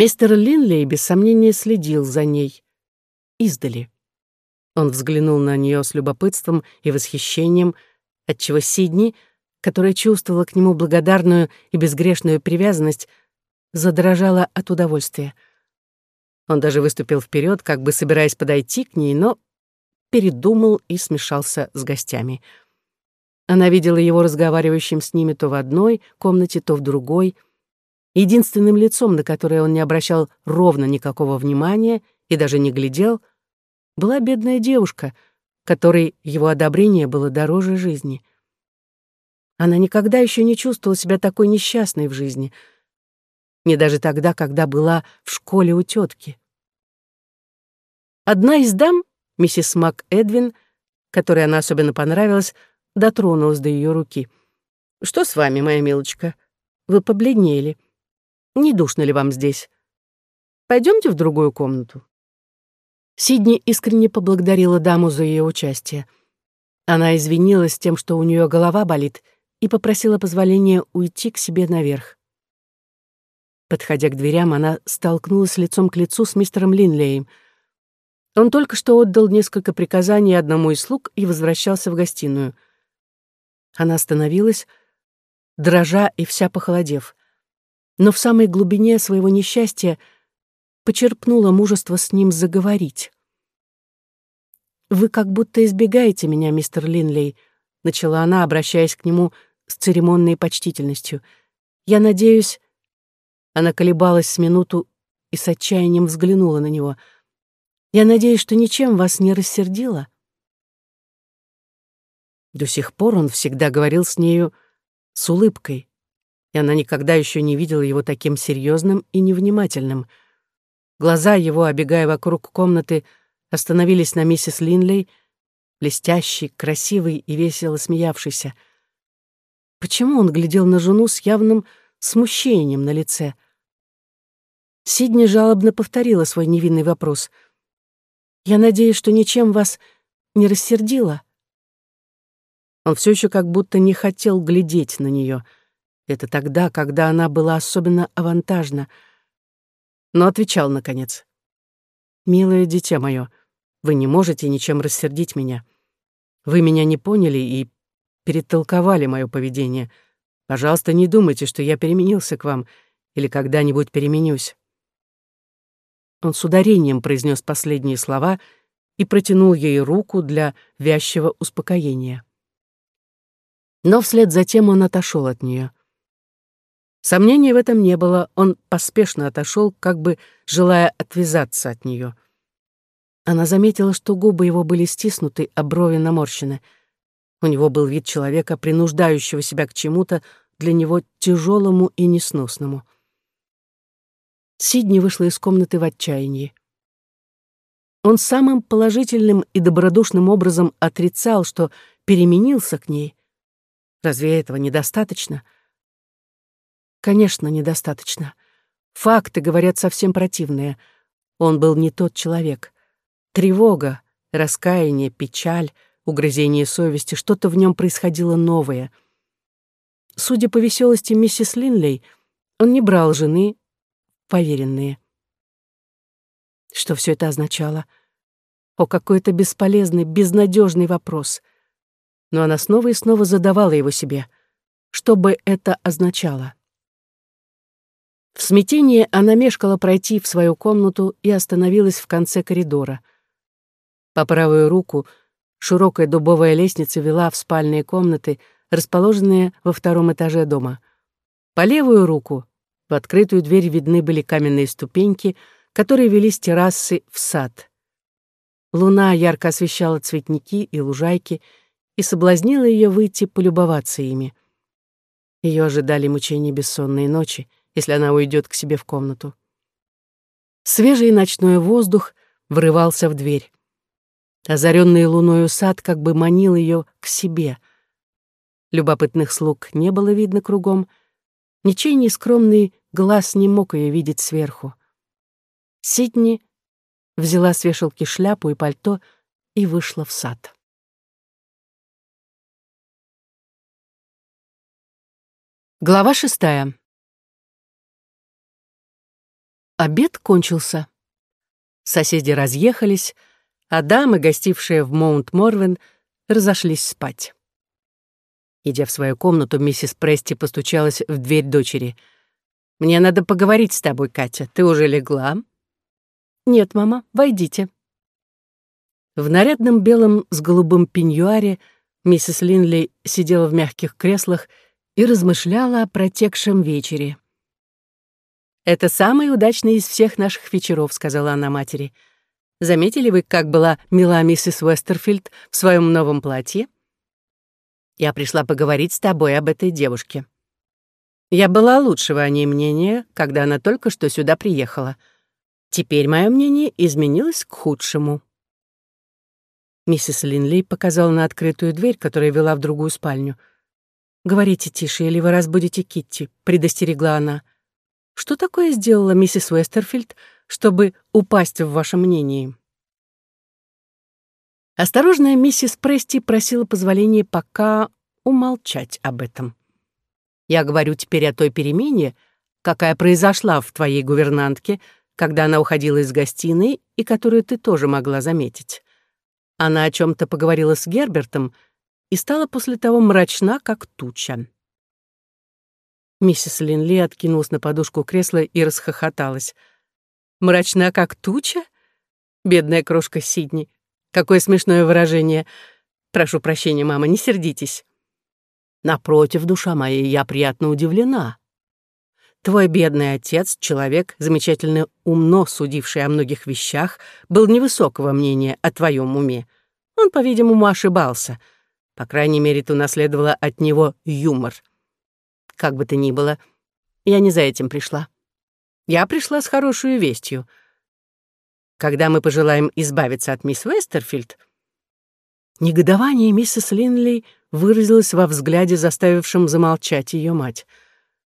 Мистер Линлей без сомнения следил за ней. Издали. Он взглянул на нее с любопытством и восхищением, отчего Сидни, которая чувствовала к нему благодарную и безгрешную привязанность, задрожала от удовольствия. Он даже выступил вперед, как бы собираясь подойти к ней, но передумал и смешался с гостями. Она видела его разговаривающим с ними то в одной комнате, то в другой. Единственным лицом, на которое он не обращал ровно никакого внимания и даже не глядел, была бедная девушка, которой его одобрение было дороже жизни. Она никогда еще не чувствовала себя такой несчастной в жизни, не даже тогда, когда была в школе у тетки. Одна из дам, миссис Мак Эдвин, которой она особенно понравилась, дотронулась до ее руки. «Что с вами, моя милочка? Вы побледнели. Не душно ли вам здесь? Пойдемте в другую комнату». Сидни искренне поблагодарила даму за ее участие. Она извинилась тем, что у нее голова болит, и попросила позволения уйти к себе наверх. Подходя к дверям, она столкнулась лицом к лицу с мистером Линлеем. Он только что отдал несколько приказаний одному из слуг и возвращался в гостиную. Она остановилась, дрожа и вся похолодев. Но в самой глубине своего несчастья — почерпнула мужество с ним заговорить. «Вы как будто избегаете меня, мистер Линлей», — начала она, обращаясь к нему с церемонной почтительностью. «Я надеюсь...» Она колебалась с минуту и с отчаянием взглянула на него. «Я надеюсь, что ничем вас не рассердила?» До сих пор он всегда говорил с нею с улыбкой, и она никогда еще не видела его таким серьезным и невнимательным — Глаза его, обегая вокруг комнаты, остановились на миссис Линлей, блестящий, красивый и весело смеявшийся. Почему он глядел на жену с явным смущением на лице? Сидни жалобно повторила свой невинный вопрос. «Я надеюсь, что ничем вас не рассердила?» Он все еще как будто не хотел глядеть на нее. Это тогда, когда она была особенно авантажна — но отвечал, наконец. «Милое дитя мое, вы не можете ничем рассердить меня. Вы меня не поняли и перетолковали мое поведение. Пожалуйста, не думайте, что я переменился к вам или когда-нибудь переменюсь». Он с ударением произнес последние слова и протянул ей руку для вязчего успокоения. Но вслед за тем он отошел от нее. Сомнений в этом не было, он поспешно отошел, как бы желая отвязаться от нее. Она заметила, что губы его были стиснуты, а брови наморщены. У него был вид человека, принуждающего себя к чему-то для него тяжелому и несносному. Сидни вышла из комнаты в отчаянии. Он самым положительным и добродушным образом отрицал, что переменился к ней. Разве этого недостаточно? — Конечно, недостаточно. Факты говорят совсем противное. Он был не тот человек. Тревога, раскаяние, печаль, угрызение совести, что-то в нем происходило новое. Судя по веселости миссис Линлей, он не брал жены, поверенные. Что все это означало? О, какой-то бесполезный, безнадежный вопрос. Но она снова и снова задавала его себе. Что бы это означало? В смятении она мешкала пройти в свою комнату и остановилась в конце коридора. По правую руку широкая дубовая лестница вела в спальные комнаты, расположенные во втором этаже дома. По левую руку в открытую дверь видны были каменные ступеньки, которые вели с террасы в сад. Луна ярко освещала цветники и лужайки и соблазнила ее выйти полюбоваться ими. Ее ожидали мучения бессонные ночи — если она уйдет к себе в комнату. Свежий ночной воздух врывался в дверь. Озаренный луною сад как бы манил ее к себе. Любопытных слуг не было видно кругом. Ничей нескромный глаз не мог ее видеть сверху. Сидни взяла с вешалки шляпу и пальто и вышла в сад. Глава шестая. Обед кончился. Соседи разъехались, а дамы, гостившие в Маунт-Морвен, разошлись спать. Идя в свою комнату, миссис Прести постучалась в дверь дочери. «Мне надо поговорить с тобой, Катя. Ты уже легла?» «Нет, мама, войдите». В нарядном белом с голубым пеньюаре миссис Линли сидела в мягких креслах и размышляла о протекшем вечере. «Это самый удачный из всех наших вечеров», — сказала она матери. «Заметили вы, как была мила миссис Уэстерфилд в своем новом платье?» Я пришла поговорить с тобой об этой девушке. Я была лучшего о ней мнения, когда она только что сюда приехала. Теперь мое мнение изменилось к худшему». Миссис Линли показала на открытую дверь, которая вела в другую спальню. «Говорите тише, или вы разбудите Китти», — предостерегла она. «Что такое сделала миссис Уэстерфилд, чтобы упасть в вашем мнении?» Осторожная миссис Прести просила позволения пока умолчать об этом. Я говорю теперь о той перемене, какая произошла в твоей гувернантке, когда она уходила из гостиной и которую ты тоже могла заметить. Она о чем то поговорила с Гербертом и стала после того мрачна, как туча. Миссис Линли откинулась на подушку кресла и расхохоталась. «Мрачна, как туча? Бедная крошка Сидни. Какое смешное выражение. Прошу прощения, мама, не сердитесь. Напротив, душа моя, я приятно удивлена. Твой бедный отец, человек, замечательно умно судивший о многих вещах, был невысокого мнения о твоем уме. Он, по-видимому, ошибался. По крайней мере, ты унаследовала от него юмор. Как бы то ни было, я не за этим пришла. Я пришла с хорошей вестью — когда мы пожелаем избавиться от мисс Вестерфилд?» Негодование миссис Линли выразилось во взгляде, заставившем замолчать ее мать.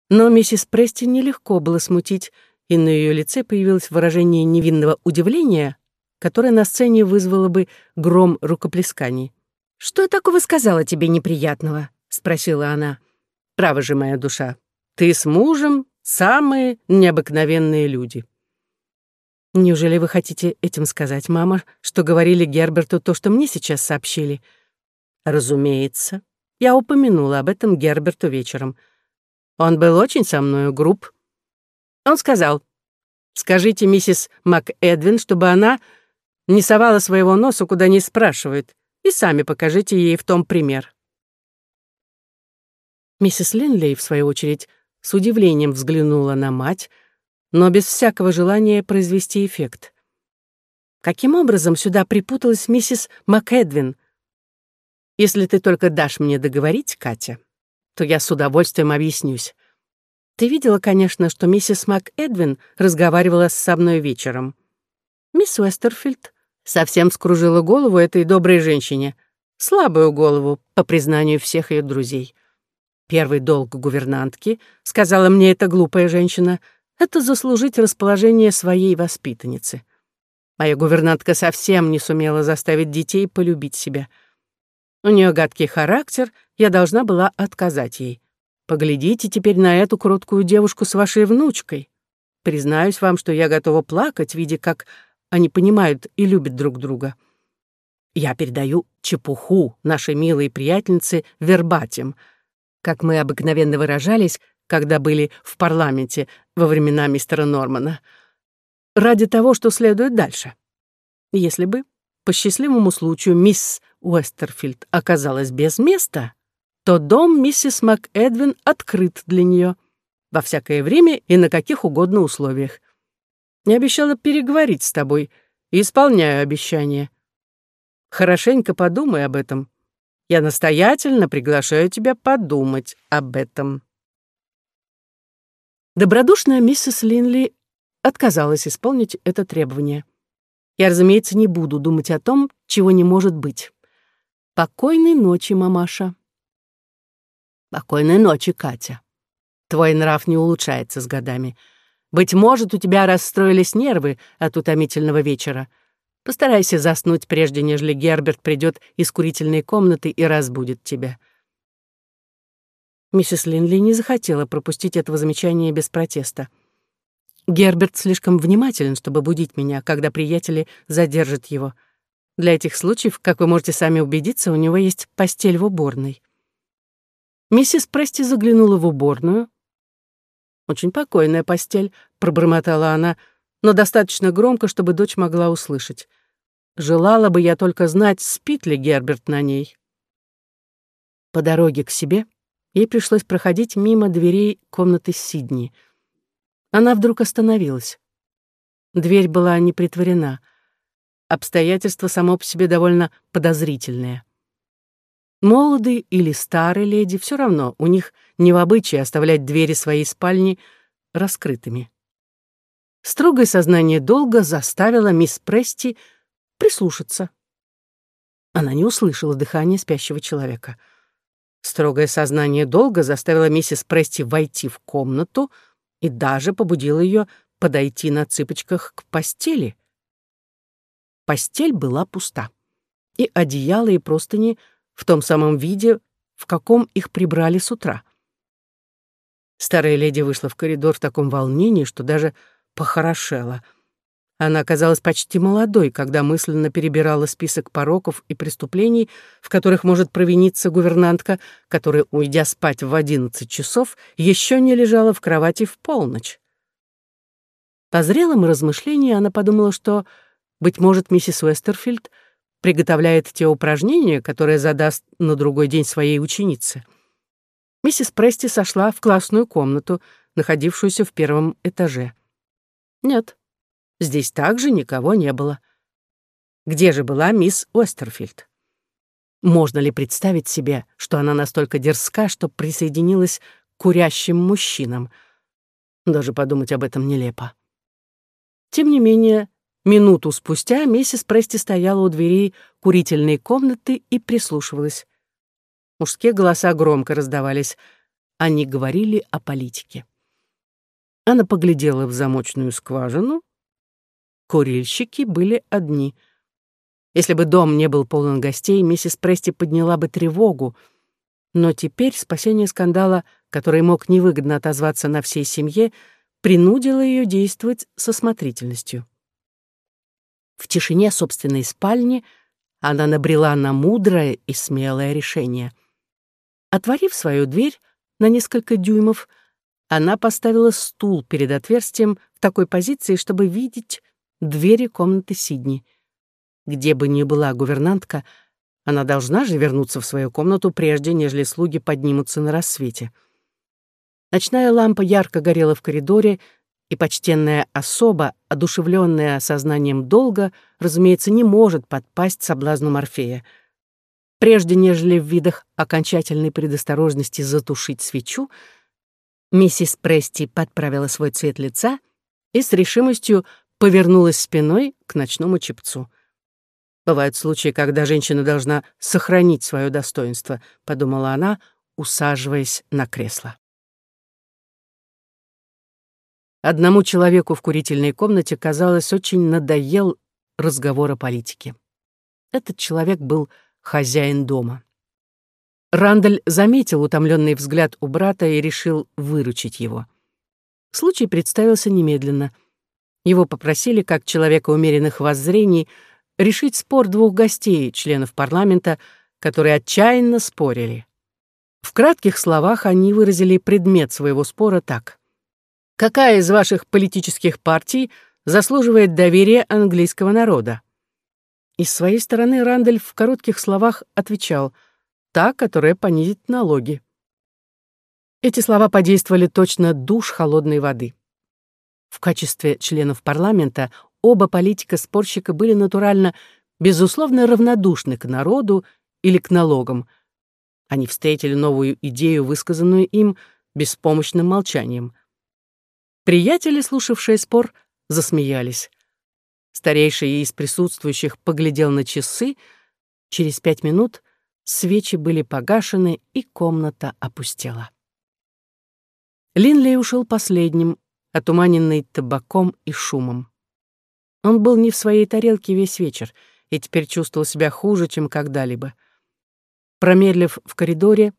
Но миссис Прести нелегко было смутить, и на ее лице появилось выражение невинного удивления, которое на сцене вызвало бы гром рукоплесканий. «Что я такого сказала тебе неприятного?» — спросила она. «Право же, моя душа, ты с мужем самые необыкновенные люди». Неужели вы хотите этим сказать, мама, что говорили Герберту то, что мне сейчас сообщили? Разумеется. Я упомянула об этом Герберту вечером. Он был очень со мною груб. Он сказал, «Скажите миссис МакЭдвин, чтобы она не совала своего носа, куда не спрашивают, и сами покажите ей в том пример». Миссис Линлей, в свою очередь, с удивлением взглянула на мать, но без всякого желания произвести эффект. Каким образом сюда припуталась миссис МакЭдвин? Если ты только дашь мне договорить, Катя, то я с удовольствием объяснюсь. Ты видела, конечно, что миссис МакЭдвин разговаривала со мной вечером. Мисс Уэстерфилд совсем скружила голову этой доброй женщине. Слабую голову, по признанию всех ее друзей. Первый долг гувернантки, сказала мне эта глупая женщина — это заслужить расположение своей воспитанницы. Моя гувернантка совсем не сумела заставить детей полюбить себя. У нее гадкий характер, я должна была отказать ей. Поглядите теперь на эту кроткую девушку с вашей внучкой. Признаюсь вам, что я готова плакать, видя, как они понимают и любят друг друга. Я передаю чепуху нашей милой приятельнице вербатим. Как мы обыкновенно выражались, когда были в парламенте во времена мистера Нормана, ради того, что следует дальше. Если бы, по счастливому случаю, мисс Уэстерфилд оказалась без места, то дом миссис МакЭдвин открыт для нее во всякое время и на каких угодно условиях. Я обещала переговорить с тобой и исполняю обещание. Хорошенько подумай об этом. Я настоятельно приглашаю тебя подумать об этом. Добродушная миссис Линли отказалась исполнить это требование. Я, разумеется, не буду думать о том, чего не может быть. Покойной ночи, мамаша. Покойной ночи, Катя. Твой нрав не улучшается с годами. Быть может, у тебя расстроились нервы от утомительного вечера. Постарайся заснуть, прежде нежели Герберт придет из курительной комнаты и разбудит тебя. Миссис Линли не захотела пропустить этого замечания без протеста. Герберт слишком внимателен, чтобы будить меня, когда приятели задержат его. Для этих случаев, как вы можете сами убедиться, у него есть постель в уборной. Миссис Прести заглянула в уборную. «Очень покойная постель», — пробормотала она, но достаточно громко, чтобы дочь могла услышать. «Желала бы я только знать, спит ли Герберт на ней». По дороге к себе ей пришлось проходить мимо дверей комнаты Сидни. Она вдруг остановилась. Дверь была не притворена. Обстоятельство само по себе довольно подозрительное. Молодые или старые леди, все равно, у них не в обычае оставлять двери своей спальни раскрытыми. Строгое сознание долга заставило мисс Прести прислушаться. Она не услышала дыхания спящего человека. Строгое сознание долга заставило миссис Прести войти в комнату и даже побудило ее подойти на цыпочках к постели. Постель была пуста, и одеяло и простыни — в том самом виде, в каком их прибрали с утра. Старая леди вышла в коридор в таком волнении, что даже похорошела. Она оказалась почти молодой, когда мысленно перебирала список пороков и преступлений, в которых может провиниться гувернантка, которая, уйдя спать в одиннадцать часов, еще не лежала в кровати в полночь. По зрелым размышлениям она подумала, что, быть может, миссис Уэстерфилд — приготовляет те упражнения, которые задаст на другой день своей ученице. Миссис Прести сошла в классную комнату, находившуюся в первом этаже. Нет, здесь также никого не было. Где же была мисс Остерфилд? Можно ли представить себе, что она настолько дерзка, что присоединилась к курящим мужчинам? Даже подумать об этом нелепо. Тем не менее, Минуту спустя миссис Прести стояла у дверей курительной комнаты и прислушивалась. Мужские голоса громко раздавались. Они говорили о политике. Она поглядела в замочную скважину. Курильщики были одни. Если бы дом не был полон гостей, миссис Прести подняла бы тревогу. Но теперь спасение скандала, который мог невыгодно отозваться на всей семье, принудило ее действовать со смотрительностью. В тишине собственной спальни она набрела на мудрое и смелое решение. Отворив свою дверь на несколько дюймов, она поставила стул перед отверстием в такой позиции, чтобы видеть двери комнаты Сидни. Где бы ни была гувернантка, она должна же вернуться в свою комнату, прежде нежели слуги поднимутся на рассвете. Ночная лампа ярко горела в коридоре, и почтенная особа, одушевленная осознанием долга, разумеется, не может подпасть соблазну Морфея. Прежде нежели в видах окончательной предосторожности затушить свечу, миссис Прести подправила свой цвет лица и с решимостью повернулась спиной к ночному чепцу. «Бывают случаи, когда женщина должна сохранить свое достоинство», — подумала она, усаживаясь на кресло. Одному человеку в курительной комнате, казалось, очень надоел разговор о политике. Этот человек был хозяин дома. Рандаль заметил утомленный взгляд у брата и решил выручить его. Случай представился немедленно. Его попросили, как человека умеренных воззрений, решить спор двух гостей, членов парламента, которые отчаянно спорили. В кратких словах они выразили предмет своего спора так. Какая из ваших политических партий заслуживает доверия английского народа? И с своей стороны Рандольф в коротких словах отвечал «та, которая понизит налоги». Эти слова подействовали точно душ холодной воды. В качестве членов парламента оба политика-спорщика были натурально, безусловно, равнодушны к народу или к налогам. Они встретили новую идею, высказанную им, беспомощным молчанием. Приятели, слушавшие спор, засмеялись. Старейший из присутствующих поглядел на часы. Через пять минут свечи были погашены, и комната опустела. Линлей ушел последним, отуманенный табаком и шумом. Он был не в своей тарелке весь вечер и теперь чувствовал себя хуже, чем когда-либо. Промедлив в коридоре,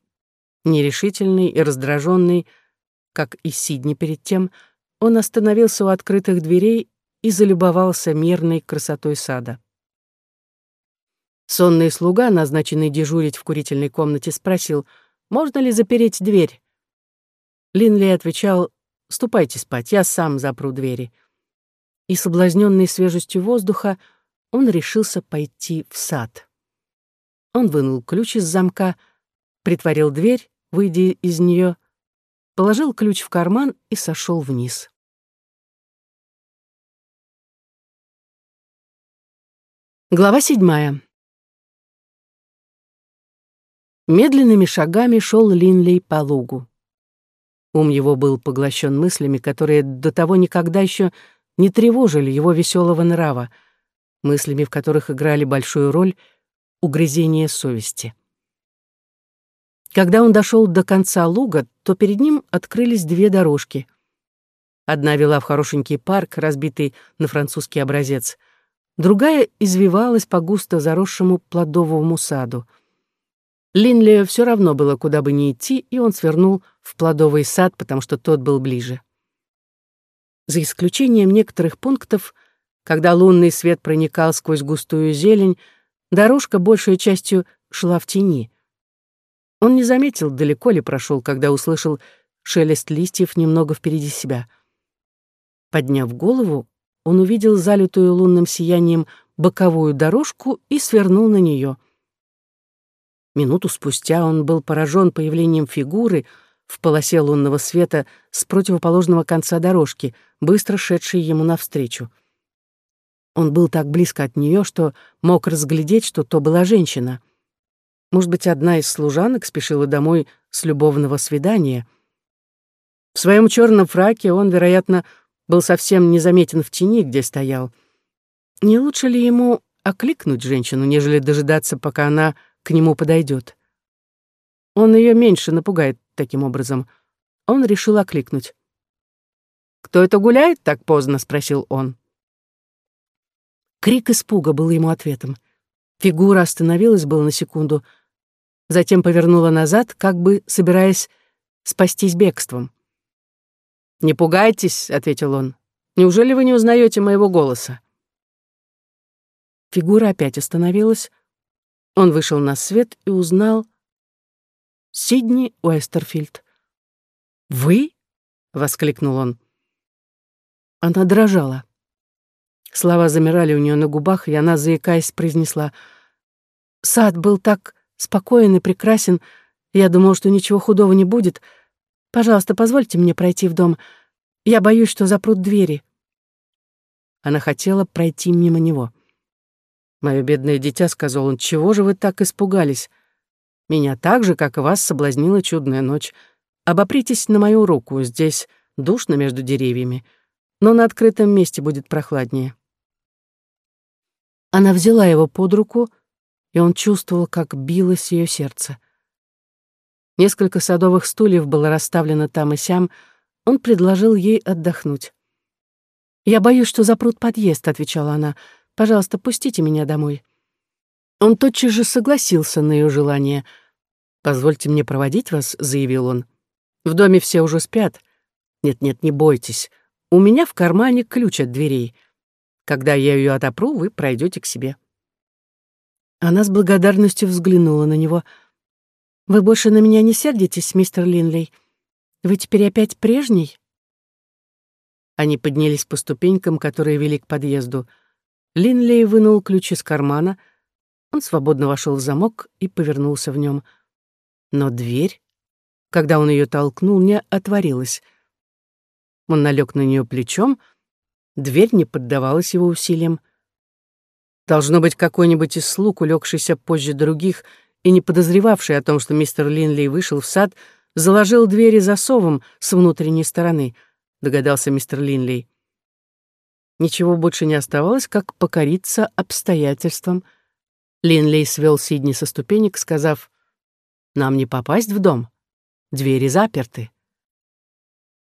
нерешительный и раздраженный, как и Сидни перед тем, он остановился у открытых дверей и залюбовался мирной красотой сада. Сонный слуга, назначенный дежурить в курительной комнате, спросил, можно ли запереть дверь. Линли отвечал, «Ступайте спать, я сам запру двери». И, соблазненный свежестью воздуха, он решился пойти в сад. Он вынул ключ из замка, притворил дверь, выйдя из нее, положил ключ в карман и сошел вниз. Глава седьмая. Медленными шагами шел Линлей по лугу. Ум его был поглощен мыслями, которые до того никогда еще не тревожили его веселого нрава, мыслями, в которых играли большую роль угрызения совести. Когда он дошел до конца луга, то перед ним открылись две дорожки. Одна вела в хорошенький парк, разбитый на французский образец, другая извивалась по густо заросшему плодовому саду — Линли все равно было, куда бы ни идти, и он свернул в плодовый сад, потому что тот был ближе. За исключением некоторых пунктов, когда лунный свет проникал сквозь густую зелень, дорожка большей частью шла в тени. Он не заметил, далеко ли прошел, когда услышал шелест листьев немного впереди себя. Подняв голову, он увидел залитую лунным сиянием боковую дорожку и свернул на нее — Минуту спустя он был поражен появлением фигуры в полосе лунного света с противоположного конца дорожки, быстро шедшей ему навстречу. Он был так близко от нее, что мог разглядеть, что то была женщина. Может быть, одна из служанок спешила домой с любовного свидания. В своем черном фраке он, вероятно, был совсем незаметен в тени, где стоял. Не лучше ли ему окликнуть женщину, нежели дожидаться, пока она к нему подойдет. Он ее меньше напугает таким образом. Он решил окликнуть. «Кто это гуляет так поздно?» — спросил он. Крик испуга был ему ответом. Фигура остановилась было на секунду, затем повернула назад, как бы собираясь спастись бегством. «Не пугайтесь», — ответил он. «Неужели вы не узнаете моего голоса?» Фигура опять остановилась, он вышел на свет и узнал Сидни Уэстерфилд. «Вы?» — воскликнул он. Она дрожала. Слова замирали у нее на губах, и она, заикаясь, произнесла. «Сад был так спокоен и прекрасен, я думал, что ничего худого не будет. Пожалуйста, позвольте мне пройти в дом. Я боюсь, что запрут двери». Она хотела пройти мимо него. «Мое бедное дитя», — сказал он, — «чего же вы так испугались? Меня так же, как и вас, соблазнила чудная ночь. Обопритесь на мою руку, здесь душно между деревьями, но на открытом месте будет прохладнее». Она взяла его под руку, и он чувствовал, как билось ее сердце. Несколько садовых стульев было расставлено там и сям, он предложил ей отдохнуть. «Я боюсь, что запрут подъезд», — отвечала она, — Пожалуйста, пустите меня домой». Он тотчас же согласился на ее желание. «Позвольте мне проводить вас», — заявил он. «В доме все уже спят. Нет-нет, не бойтесь. У меня в кармане ключ от дверей. Когда я ее отопру, вы пройдете к себе». Она с благодарностью взглянула на него. «Вы больше на меня не сердитесь, мистер Линлей? Вы теперь опять прежний?» Они поднялись по ступенькам, которые вели к подъезду. Линлей вынул ключ из кармана. Он свободно вошел в замок и повернулся в нем. Но дверь, когда он ее толкнул, не отворилась. Он налег на нее плечом. Дверь не поддавалась его усилиям. Должно быть какой-нибудь из слуг, улегшийся позже других и не подозревавший о том, что мистер Линлей вышел в сад, заложил двери засовом с внутренней стороны, догадался мистер Линлей. Ничего больше не оставалось, как покориться обстоятельствам. Линлей свел Сидни со ступенек, сказав, «Нам не попасть в дом. Двери заперты».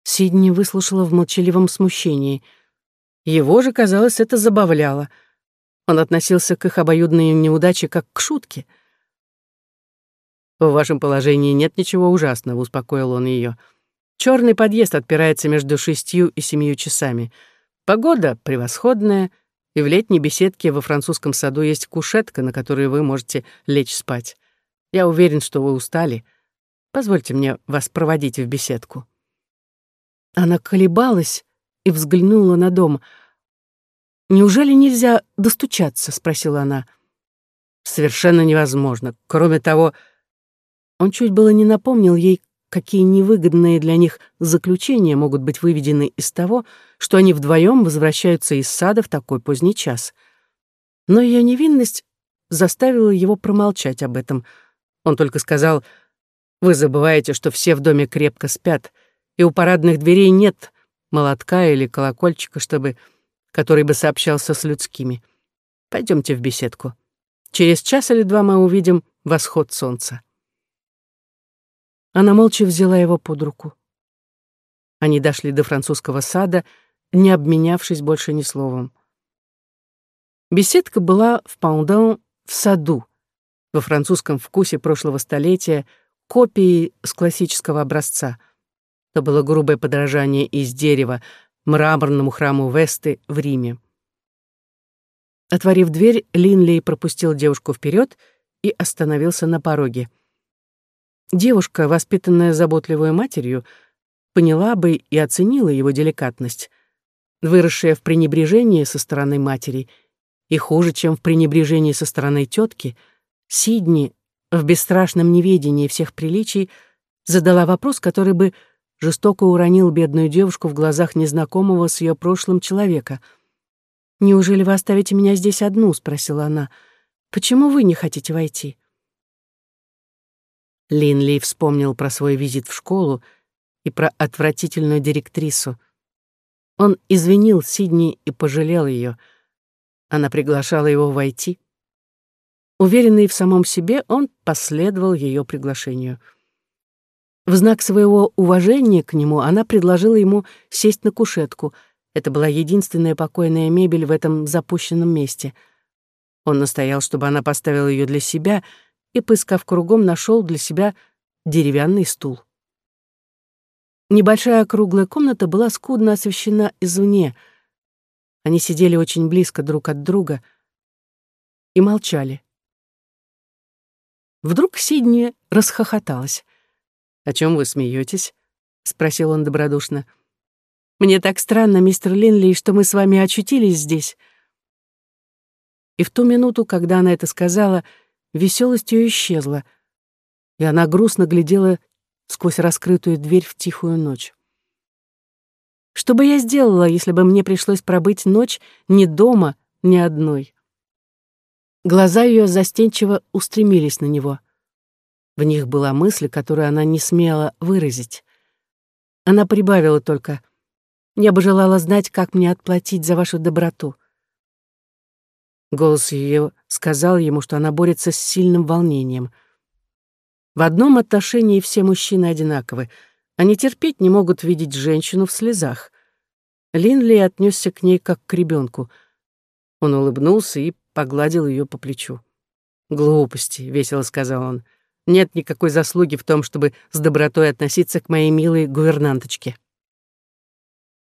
Сидни выслушала в молчаливом смущении. Его же, казалось, это забавляло. Он относился к их обоюдной неудаче как к шутке. «В вашем положении нет ничего ужасного», — успокоил он ее. Черный подъезд отпирается между шестью и семью часами. Погода превосходная, и в летней беседке во французском саду есть кушетка, на которой вы можете лечь спать. Я уверен, что вы устали. Позвольте мне вас проводить в беседку». Она колебалась и взглянула на дом. «Неужели нельзя достучаться?» — спросила она. «Совершенно невозможно. Кроме того...» Он чуть было не напомнил ей, какие невыгодные для них заключения могут быть выведены из того, что они вдвоем возвращаются из сада в такой поздний час. Но ее невинность заставила его промолчать об этом. Он только сказал, «Вы забываете, что все в доме крепко спят, и у парадных дверей нет молотка или колокольчика, чтобы, который бы сообщался с людскими. Пойдемте в беседку. Через час или два мы увидим восход солнца». Она молча взяла его под руку. Они дошли до французского сада, не обменявшись больше ни словом. Беседка была в Паундон в саду, во французском вкусе прошлого столетия, копии с классического образца. Это было грубое подражание из дерева мраморному храму Весты в Риме. Отворив дверь, Линлей пропустил девушку вперед и остановился на пороге. Девушка, воспитанная заботливой матерью, поняла бы и оценила его деликатность, выросшая в пренебрежении со стороны матери и хуже, чем в пренебрежении со стороны тетки, Сидни в бесстрашном неведении всех приличий задала вопрос, который бы жестоко уронил бедную девушку в глазах незнакомого с ее прошлым человека. «Неужели вы оставите меня здесь одну?» — спросила она. «Почему вы не хотите войти?» Линли вспомнил про свой визит в школу и про отвратительную директрису. Он извинил Сидни и пожалел ее. Она приглашала его войти. Уверенный в самом себе, он последовал ее приглашению. В знак своего уважения к нему она предложила ему сесть на кушетку. Это была единственная покойная мебель в этом запущенном месте. Он настоял, чтобы она поставила ее для себя — и, поискав кругом, нашел для себя деревянный стул. Небольшая круглая комната была скудно освещена извне. Они сидели очень близко друг от друга и молчали. Вдруг Сидни расхохоталась. «О чем вы смеетесь? спросил он добродушно. «Мне так странно, мистер Линли, что мы с вами очутились здесь». И в ту минуту, когда она это сказала, — Веселость ее исчезла, и она грустно глядела сквозь раскрытую дверь в тихую ночь. Что бы я сделала, если бы мне пришлось пробыть ночь ни дома, ни одной? Глаза ее застенчиво устремились на него. В них была мысль, которую она не смела выразить. Она прибавила только «Я бы желала знать, как мне отплатить за вашу доброту». Голос ее сказал ему, что она борется с сильным волнением. В одном отношении все мужчины одинаковы. Они терпеть не могут видеть женщину в слезах. Линли отнесся к ней как к ребенку. Он улыбнулся и погладил ее по плечу. «Глупости», — весело сказал он. «Нет никакой заслуги в том, чтобы с добротой относиться к моей милой гувернанточке».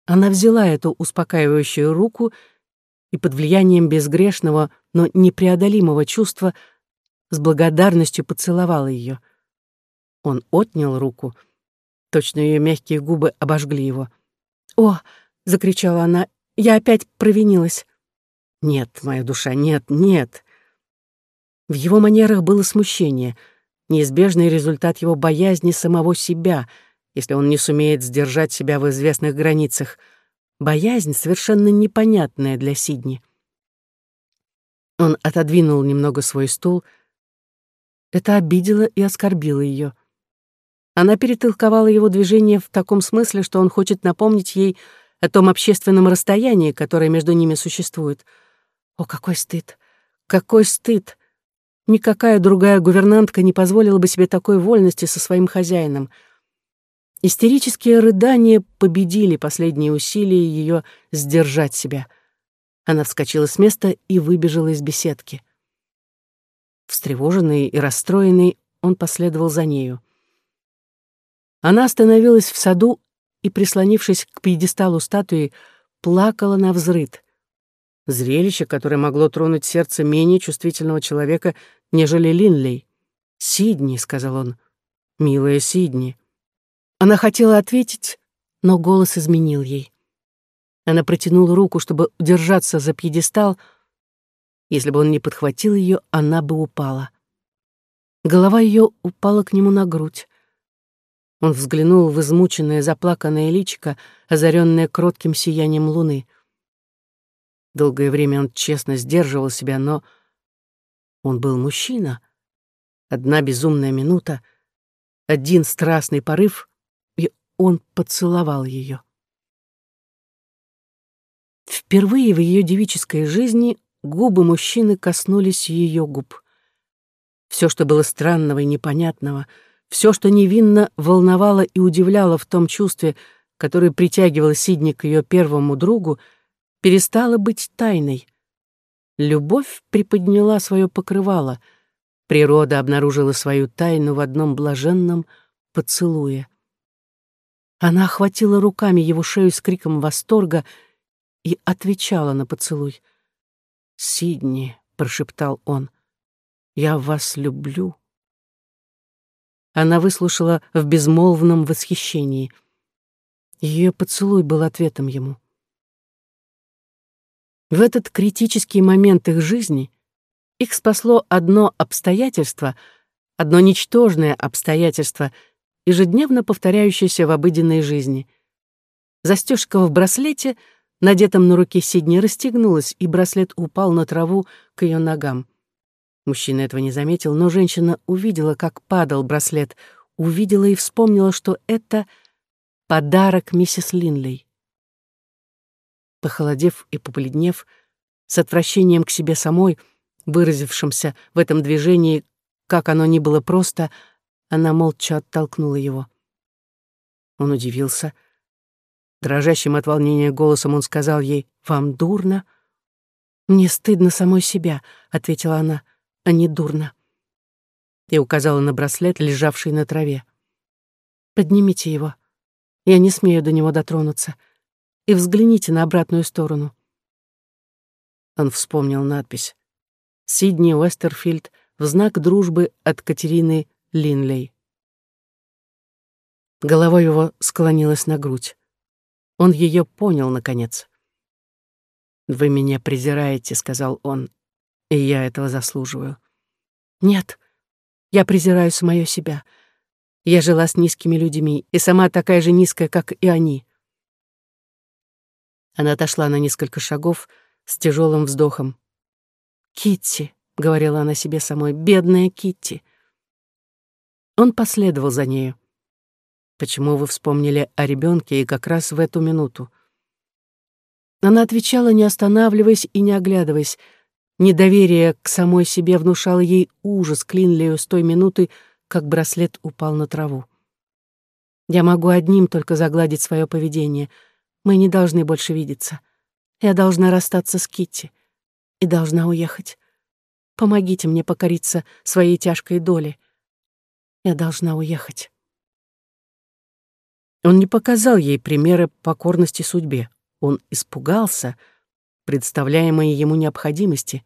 Она взяла эту успокаивающую руку и под влиянием безгрешного, но непреодолимого чувства с благодарностью поцеловала ее. Он отнял руку. Точно ее мягкие губы обожгли его. «О!» — закричала она. «Я опять провинилась». «Нет, моя душа, нет, нет». В его манерах было смущение, неизбежный результат его боязни самого себя, если он не сумеет сдержать себя в известных границах — Боязнь совершенно непонятная для Сидни. Он отодвинул немного свой стул. Это обидело и оскорбило ее. Она перетолковала его движение в таком смысле, что он хочет напомнить ей о том общественном расстоянии, которое между ними существует. О, какой стыд! Какой стыд! Никакая другая гувернантка не позволила бы себе такой вольности со своим хозяином — Истерические рыдания победили последние усилия ее сдержать себя. Она вскочила с места и выбежала из беседки. Встревоженный и расстроенный, он последовал за нею. Она остановилась в саду и, прислонившись к пьедесталу статуи, плакала на взрыд. Зрелище, которое могло тронуть сердце менее чувствительного человека, нежели Линлей. «Сидни», — сказал он, — «милая Сидни». Она хотела ответить, но голос изменил ей. Она протянула руку, чтобы удержаться за пьедестал. Если бы он не подхватил ее, она бы упала. Голова ее упала к нему на грудь. Он взглянул в измученное, заплаканное личико, озаренное кротким сиянием луны. Долгое время он честно сдерживал себя, но он был мужчина. Одна безумная минута, один страстный порыв, он поцеловал ее. Впервые в ее девической жизни губы мужчины коснулись ее губ. Все, что было странного и непонятного, все, что невинно волновало и удивляло в том чувстве, которое притягивало Сидни к ее первому другу, перестало быть тайной. Любовь приподняла свое покрывало, природа обнаружила свою тайну в одном блаженном поцелуе. Она охватила руками его шею с криком восторга и отвечала на поцелуй. «Сидни», — прошептал он, — «я вас люблю». Она выслушала в безмолвном восхищении. Ее поцелуй был ответом ему. В этот критический момент их жизни их спасло одно обстоятельство, одно ничтожное обстоятельство, ежедневно повторяющееся в обыденной жизни. Застежка в браслете — надетом на руке Сидни расстегнулась, и браслет упал на траву к ее ногам. Мужчина этого не заметил, но женщина увидела, как падал браслет, увидела и вспомнила, что это подарок миссис Линлей. Похолодев и побледнев, с отвращением к себе самой, выразившимся в этом движении, как оно ни было просто, она молча оттолкнула его. Он удивился — Дрожащим от волнения голосом он сказал ей, «Вам дурно?» «Мне стыдно самой себя», — ответила она, — «а не дурно». И указала на браслет, лежавший на траве. «Поднимите его. Я не смею до него дотронуться. И взгляните на обратную сторону». Он вспомнил надпись. «Сидни Уэстерфилд в знак дружбы от Катерины Линлей». Голова его склонилась на грудь. Он ее понял, наконец. «Вы меня презираете», — сказал он, — «и я этого заслуживаю». «Нет, я презираю самое себя. Я жила с низкими людьми, и сама такая же низкая, как и они». Она отошла на несколько шагов с тяжелым вздохом. «Китти», — говорила она себе самой, — «бедная Китти». Он последовал за нею. Почему вы вспомнили о ребенке и как раз в эту минуту? Она отвечала, не останавливаясь и не оглядываясь. Недоверие к самой себе внушало ей ужас Клинлею с той минуты, как браслет упал на траву. Я могу одним только загладить свое поведение. Мы не должны больше видеться. Я должна расстаться с Китти и должна уехать. Помогите мне покориться своей тяжкой доле. Я должна уехать. Он не показал ей примеры покорности судьбе. Он испугался представляемой ему необходимости.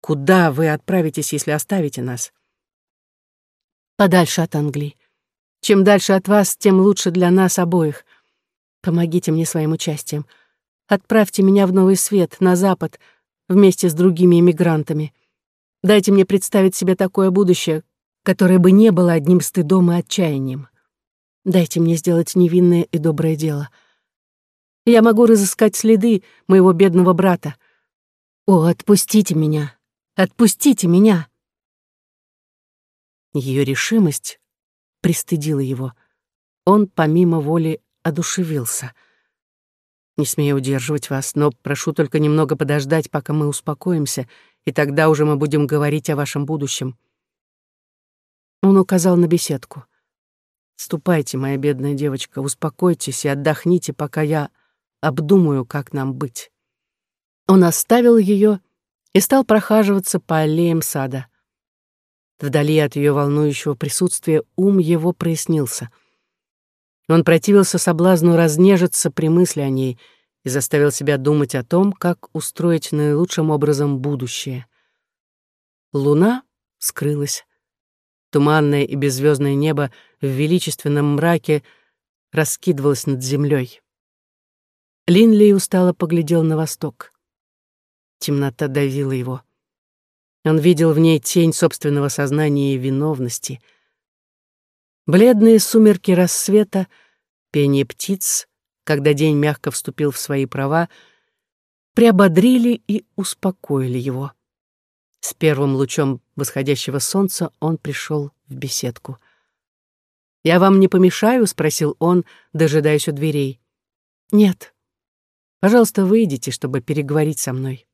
«Куда вы отправитесь, если оставите нас?» «Подальше от Англии. Чем дальше от вас, тем лучше для нас обоих. Помогите мне своим участием. Отправьте меня в Новый Свет, на Запад, вместе с другими эмигрантами. Дайте мне представить себе такое будущее, которое бы не было одним стыдом и отчаянием. Дайте мне сделать невинное и доброе дело. Я могу разыскать следы моего бедного брата. О, отпустите меня! Отпустите меня!» Ее решимость пристыдила его. Он, помимо воли, одушевился. «Не смею удерживать вас, но прошу только немного подождать, пока мы успокоимся, и тогда уже мы будем говорить о вашем будущем». Он указал на беседку. Ступайте, моя бедная девочка, успокойтесь и отдохните, пока я обдумаю, как нам быть». Он оставил ее и стал прохаживаться по аллеям сада. Вдали от ее волнующего присутствия ум его прояснился. Он противился соблазну разнежиться при мысли о ней и заставил себя думать о том, как устроить наилучшим образом будущее. Луна скрылась. Туманное и беззвездное небо в величественном мраке раскидывалось над землей. Линли устало поглядел на восток. Темнота давила его. Он видел в ней тень собственного сознания и виновности. Бледные сумерки рассвета, пение птиц, когда день мягко вступил в свои права, приободрили и успокоили его. С первым лучом восходящего солнца он пришел в беседку. «Я вам не помешаю?» — спросил он, дожидаясь у дверей. «Нет. Пожалуйста, выйдите, чтобы переговорить со мной».